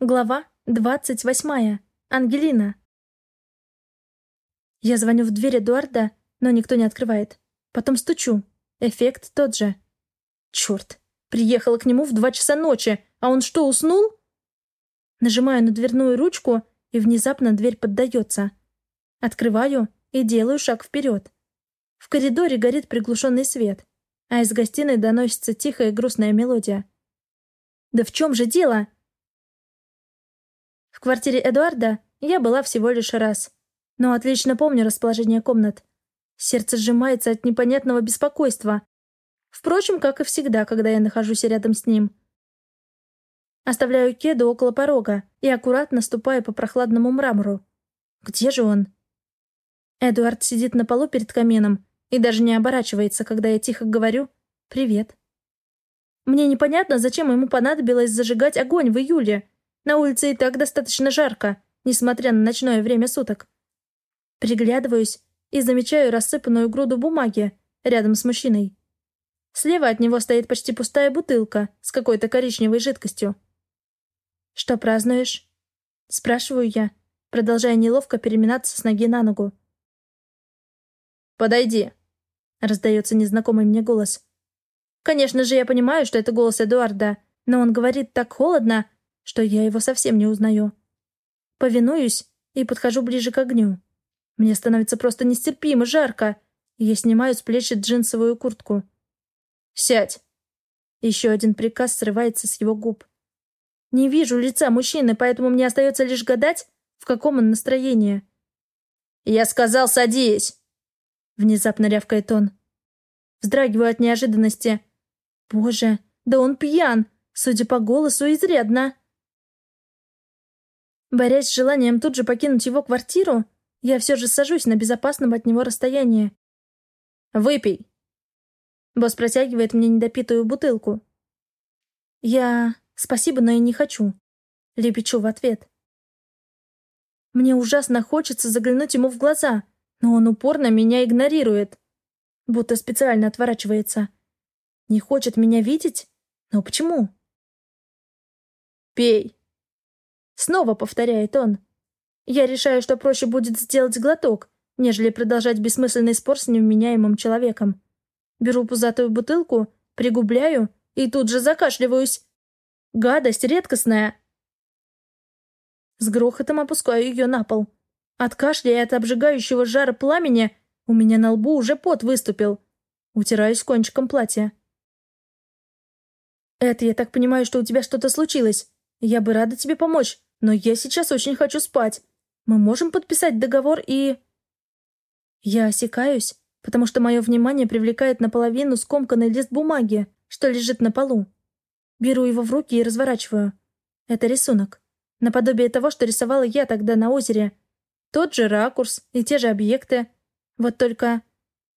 Глава двадцать восьмая. Ангелина. Я звоню в дверь Эдуарда, но никто не открывает. Потом стучу. Эффект тот же. Черт. Приехала к нему в два часа ночи, а он что, уснул? Нажимаю на дверную ручку, и внезапно дверь поддается. Открываю и делаю шаг вперед. В коридоре горит приглушенный свет, а из гостиной доносится тихая грустная мелодия. Да в чем же дело? В квартире Эдуарда я была всего лишь раз. Но отлично помню расположение комнат. Сердце сжимается от непонятного беспокойства. Впрочем, как и всегда, когда я нахожусь рядом с ним. Оставляю кеду около порога и аккуратно ступаю по прохладному мрамору. Где же он? Эдуард сидит на полу перед камином и даже не оборачивается, когда я тихо говорю «Привет». Мне непонятно, зачем ему понадобилось зажигать огонь в июле, на улице и так достаточно жарко, несмотря на ночное время суток. Приглядываюсь и замечаю рассыпанную груду бумаги рядом с мужчиной. Слева от него стоит почти пустая бутылка с какой-то коричневой жидкостью. «Что празднуешь?» Спрашиваю я, продолжая неловко переминаться с ноги на ногу. «Подойди», — раздается незнакомый мне голос. Конечно же, я понимаю, что это голос Эдуарда, но он говорит так холодно, что я его совсем не узнаю. Повинуюсь и подхожу ближе к огню. Мне становится просто нестерпимо жарко, и я снимаю с плечи джинсовую куртку. «Сядь!» Еще один приказ срывается с его губ. Не вижу лица мужчины, поэтому мне остается лишь гадать, в каком он настроении. «Я сказал, садись!» Внезапно рявкает он. Вздрагиваю от неожиданности. Боже, да он пьян, судя по голосу, изрядно. Борясь с желанием тут же покинуть его квартиру, я все же сажусь на безопасном от него расстоянии. «Выпей!» Босс протягивает мне недопитую бутылку. Я... Спасибо, но я не хочу. Лепечу в ответ. Мне ужасно хочется заглянуть ему в глаза, но он упорно меня игнорирует. Будто специально отворачивается. Не хочет меня видеть? Но почему? «Пей!» Снова повторяет он. Я решаю, что проще будет сделать глоток, нежели продолжать бессмысленный спор с невменяемым человеком. Беру пузатую бутылку, пригубляю и тут же закашливаюсь. Гадость редкостная. С грохотом опускаю ее на пол. От кашля и от обжигающего жара пламени у меня на лбу уже пот выступил. Утираюсь кончиком платья. «Эд, я так понимаю, что у тебя что-то случилось. Я бы рада тебе помочь, но я сейчас очень хочу спать. Мы можем подписать договор и...» Я осекаюсь, потому что мое внимание привлекает наполовину скомканный лист бумаги, что лежит на полу. Беру его в руки и разворачиваю. Это рисунок. Наподобие того, что рисовала я тогда на озере. Тот же ракурс и те же объекты. Вот только...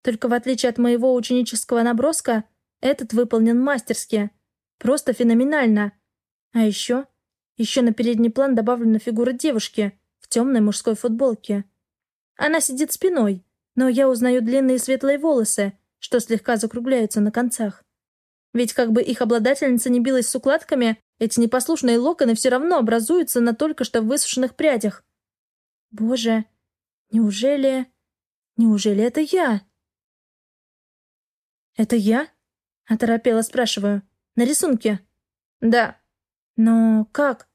Только в отличие от моего ученического наброска, этот выполнен мастерски. Просто феноменально. А еще еще на передний план добавлена фигура девушки в темной мужской футболке. Она сидит спиной, но я узнаю длинные светлые волосы, что слегка закругляются на концах. Ведь как бы их обладательница не билась с укладками, эти непослушные локоны все равно образуются на только что высушенных прядях. Боже, неужели... Неужели это я? «Это я?» — оторопела спрашиваю. «На рисунке?» «Да». «Но как?»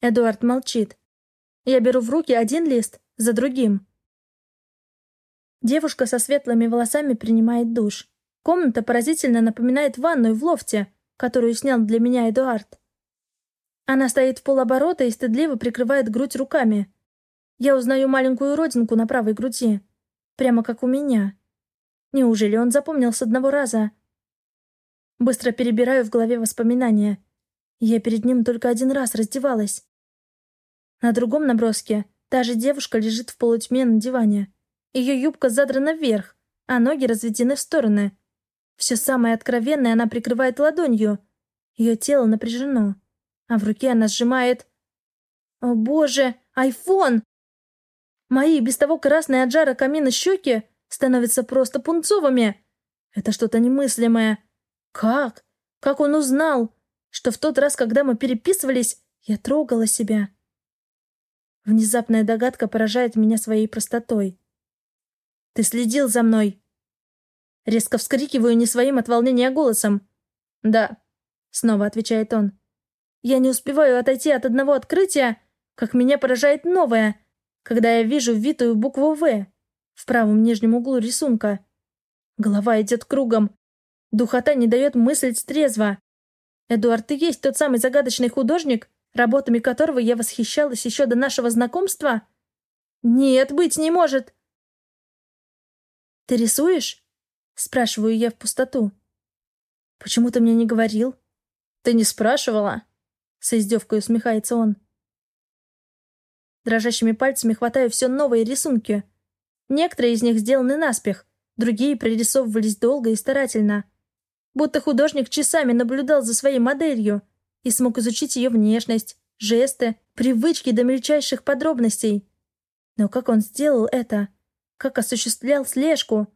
Эдуард молчит. Я беру в руки один лист за другим. Девушка со светлыми волосами принимает душ. Комната поразительно напоминает ванную в лофте, которую снял для меня Эдуард. Она стоит в полоборота и стыдливо прикрывает грудь руками. Я узнаю маленькую родинку на правой груди. Прямо как у меня. Неужели он запомнил с одного раза? Быстро перебираю в голове воспоминания. Я перед ним только один раз раздевалась. На другом наброске та же девушка лежит в полутьме на диване. Ее юбка задрана вверх, а ноги разведены в стороны. Все самое откровенное она прикрывает ладонью. Ее тело напряжено, а в руке она сжимает... О боже, айфон! Мои без того красные от жара камина щеки становятся просто пунцовыми. Это что-то немыслимое. Как? Как он узнал, что в тот раз, когда мы переписывались, Я трогала себя. Внезапная догадка поражает меня своей простотой. «Ты следил за мной!» Резко вскрикиваю не своим от волнения голосом. «Да», — снова отвечает он. Я не успеваю отойти от одного открытия, как меня поражает новое, когда я вижу витую букву «В» в правом нижнем углу рисунка. Голова идет кругом. Духота не дает мыслить трезво. Эдуард, ты есть тот самый загадочный художник, работами которого я восхищалась еще до нашего знакомства? Нет, быть не может. Ты рисуешь? Спрашиваю я в пустоту. Почему ты мне не говорил? Ты не спрашивала? С издевкой усмехается он. Дрожащими пальцами хватаю все новые рисунки. Некоторые из них сделаны наспех, другие прорисовывались долго и старательно. Будто художник часами наблюдал за своей моделью и смог изучить ее внешность, жесты, привычки до мельчайших подробностей. Но как он сделал это? Как осуществлял слежку?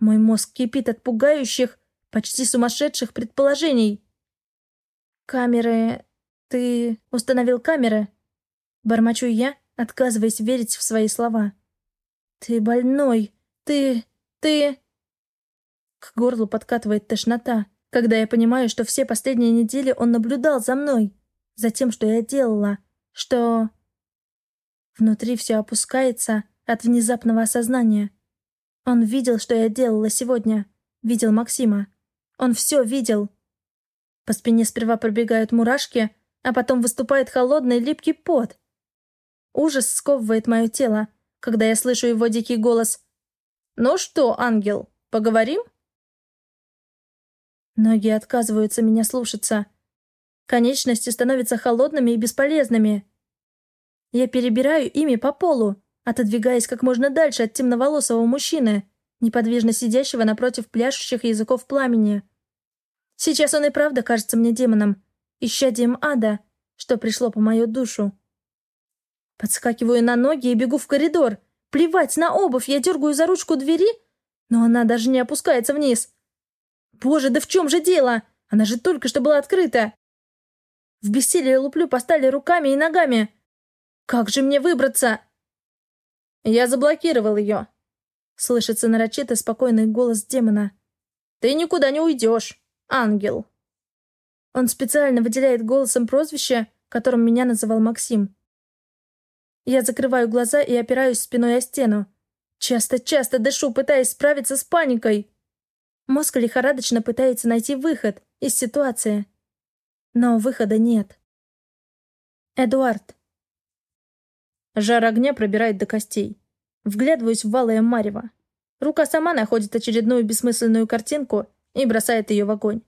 Мой мозг кипит от пугающих, почти сумасшедших предположений. Камеры «Ты установил камеры?» Бормочу я, отказываясь верить в свои слова. «Ты больной! Ты... ты...» К горлу подкатывает тошнота, когда я понимаю, что все последние недели он наблюдал за мной, за тем, что я делала, что... Внутри все опускается от внезапного осознания. Он видел, что я делала сегодня. Видел Максима. Он все видел. По спине сперва пробегают мурашки, а потом выступает холодный липкий пот. Ужас сковывает мое тело, когда я слышу его дикий голос. «Ну что, ангел, поговорим?» Ноги отказываются меня слушаться. Конечности становятся холодными и бесполезными. Я перебираю ими по полу, отодвигаясь как можно дальше от темноволосого мужчины, неподвижно сидящего напротив пляшущих языков пламени. Сейчас он и правда кажется мне демоном, исчадием ада, что пришло по мою душу. Подскакиваю на ноги и бегу в коридор. Плевать на обувь, я дергаю за ручку двери, но она даже не опускается вниз. Боже, да в чем же дело? Она же только что была открыта. В бессилии луплю по стали руками и ногами. Как же мне выбраться? Я заблокировал ее. Слышится нарочито спокойный голос демона. Ты никуда не уйдешь, ангел. Он специально выделяет голосом прозвище, которым меня называл Максим. Я закрываю глаза и опираюсь спиной о стену. Часто-часто дышу, пытаясь справиться с паникой. Мозг лихорадочно пытается найти выход из ситуации. Но выхода нет. Эдуард. Жар огня пробирает до костей. Вглядываюсь в валое марево. Рука сама находит очередную бессмысленную картинку и бросает ее в огонь.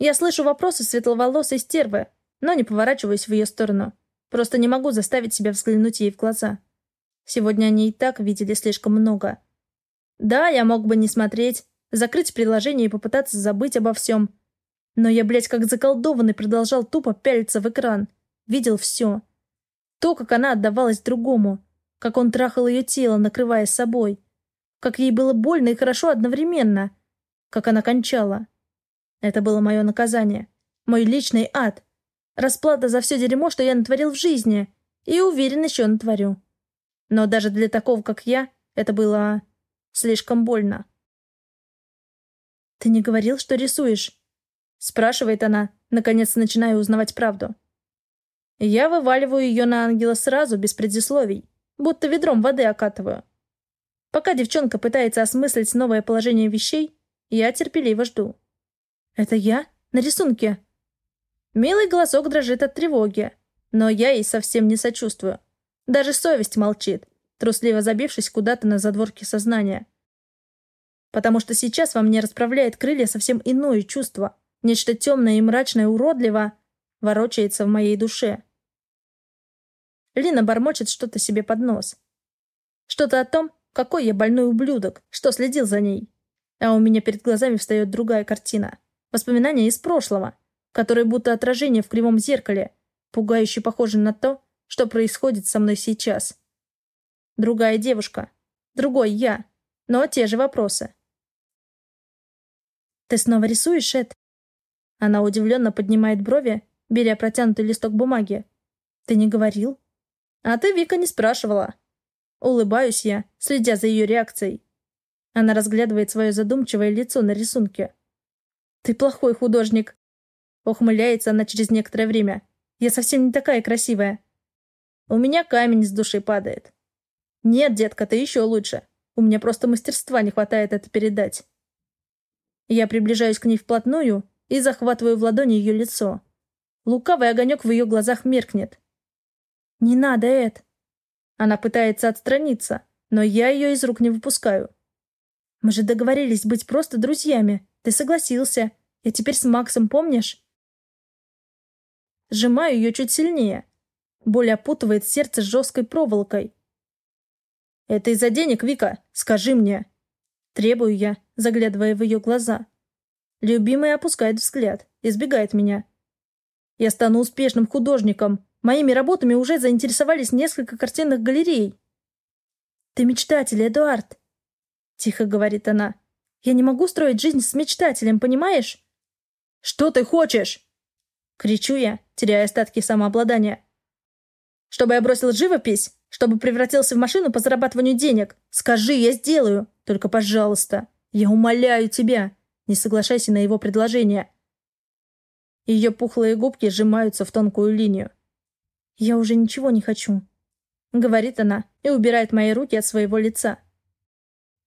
Я слышу вопросы светловолосой стервы, но не поворачиваюсь в ее сторону. Просто не могу заставить себя взглянуть ей в глаза. Сегодня они и так видели слишком много. Да, я мог бы не смотреть, закрыть приложение и попытаться забыть обо всем. Но я, блядь, как заколдованный продолжал тупо пялиться в экран. Видел все. То, как она отдавалась другому. Как он трахал ее тело, накрывая собой. Как ей было больно и хорошо одновременно. Как она кончала. Это было мое наказание. Мой личный ад. Расплата за все дерьмо, что я натворил в жизни. И уверен, еще натворю. Но даже для такого, как я, это было... слишком больно. «Ты не говорил, что рисуешь?» Спрашивает она, наконец начиная узнавать правду. Я вываливаю ее на ангела сразу, без предисловий, будто ведром воды окатываю. Пока девчонка пытается осмыслить новое положение вещей, я терпеливо жду. «Это я? На рисунке?» Милый голосок дрожит от тревоги, но я ей совсем не сочувствую. Даже совесть молчит, трусливо забившись куда-то на задворке сознания. Потому что сейчас во мне расправляет крылья совсем иное чувство. Нечто темное и мрачное уродливо ворочается в моей душе. Лина бормочет что-то себе под нос. Что-то о том, какой я больной ублюдок, что следил за ней. А у меня перед глазами встает другая картина. Воспоминания из прошлого, которые будто отражение в кривом зеркале, пугающе похожи на то, что происходит со мной сейчас. Другая девушка, другой я, но те же вопросы. «Ты снова рисуешь, Эд?» Она удивленно поднимает брови, беря протянутый листок бумаги. «Ты не говорил?» «А ты, Вика, не спрашивала». Улыбаюсь я, следя за ее реакцией. Она разглядывает свое задумчивое лицо на рисунке. «Ты плохой художник!» Ухмыляется она через некоторое время. «Я совсем не такая красивая». «У меня камень с души падает». «Нет, детка, ты еще лучше. У меня просто мастерства не хватает это передать». Я приближаюсь к ней вплотную и захватываю в ладони ее лицо. Лукавый огонек в ее глазах меркнет. «Не надо, Эд!» Она пытается отстраниться, но я ее из рук не выпускаю. «Мы же договорились быть просто друзьями. Ты согласился. Я теперь с Максом, помнишь?» Сжимаю ее чуть сильнее. Боль опутывает сердце жесткой проволокой. «Это из-за денег, Вика? Скажи мне!» Требую я, заглядывая в ее глаза. Любимый опускает взгляд, избегает меня. Я стану успешным художником. Моими работами уже заинтересовались несколько картинных галерей. «Ты мечтатель, Эдуард!» Тихо говорит она. «Я не могу строить жизнь с мечтателем, понимаешь?» «Что ты хочешь?» Кричу я, теряя остатки самообладания. «Чтобы я бросил живопись? Чтобы превратился в машину по зарабатыванию денег? Скажи, я сделаю!» Только, пожалуйста, я умоляю тебя, не соглашайся на его предложение. Ее пухлые губки сжимаются в тонкую линию. «Я уже ничего не хочу», — говорит она и убирает мои руки от своего лица.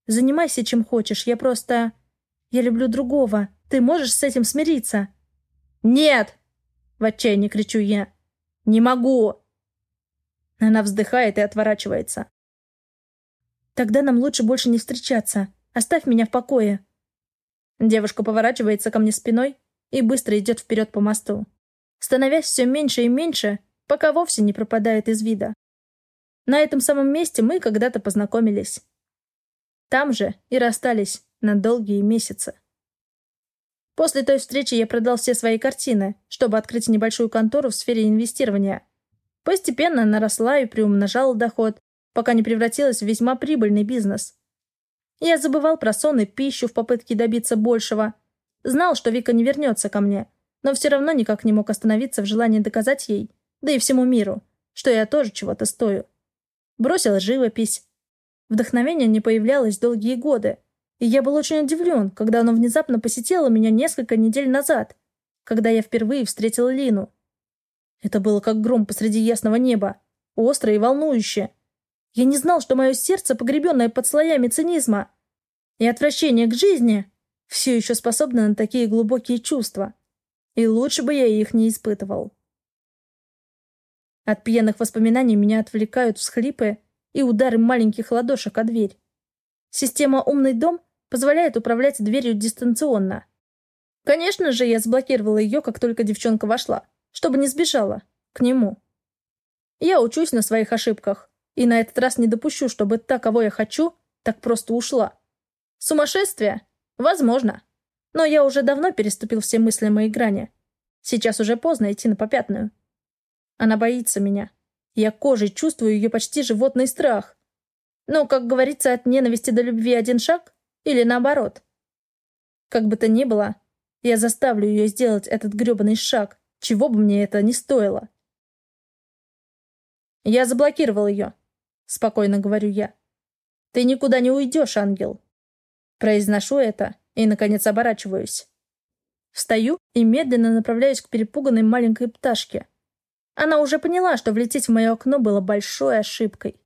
«Занимайся чем хочешь, я просто... Я люблю другого. Ты можешь с этим смириться?» «Нет!» — в отчаянии кричу я. «Не могу!» Она вздыхает и отворачивается. Тогда нам лучше больше не встречаться. Оставь меня в покое. Девушка поворачивается ко мне спиной и быстро идет вперед по мосту, становясь все меньше и меньше, пока вовсе не пропадает из вида. На этом самом месте мы когда-то познакомились. Там же и расстались на долгие месяцы. После той встречи я продал все свои картины, чтобы открыть небольшую контору в сфере инвестирования. Постепенно она росла и приумножала доход, пока не превратилась в весьма прибыльный бизнес. Я забывал про сон и пищу в попытке добиться большего. Знал, что Вика не вернется ко мне, но все равно никак не мог остановиться в желании доказать ей, да и всему миру, что я тоже чего-то стою. Бросил живопись. Вдохновение не появлялось долгие годы, и я был очень удивлен, когда оно внезапно посетило меня несколько недель назад, когда я впервые встретил Лину. Это было как гром посреди ясного неба, остро и волнующе. Я не знал, что мое сердце, погребенное под слоями цинизма и отвращения к жизни, все еще способно на такие глубокие чувства. И лучше бы я их не испытывал. От пьяных воспоминаний меня отвлекают всхлипы и удары маленьких ладошек о дверь. Система «Умный дом» позволяет управлять дверью дистанционно. Конечно же, я заблокировала ее, как только девчонка вошла, чтобы не сбежала. К нему. Я учусь на своих ошибках. И на этот раз не допущу, чтобы та, кого я хочу, так просто ушла. Сумасшествие? Возможно. Но я уже давно переступил все мыслимые грани. Сейчас уже поздно идти на попятную. Она боится меня. Я кожей чувствую ее почти животный страх. Но, как говорится, от ненависти до любви один шаг? Или наоборот? Как бы то ни было, я заставлю ее сделать этот грёбаный шаг, чего бы мне это ни стоило. Я заблокировал ее. — спокойно говорю я. «Ты никуда не уйдешь, ангел». Произношу это и, наконец, оборачиваюсь. Встаю и медленно направляюсь к перепуганной маленькой пташке. Она уже поняла, что влететь в мое окно было большой ошибкой.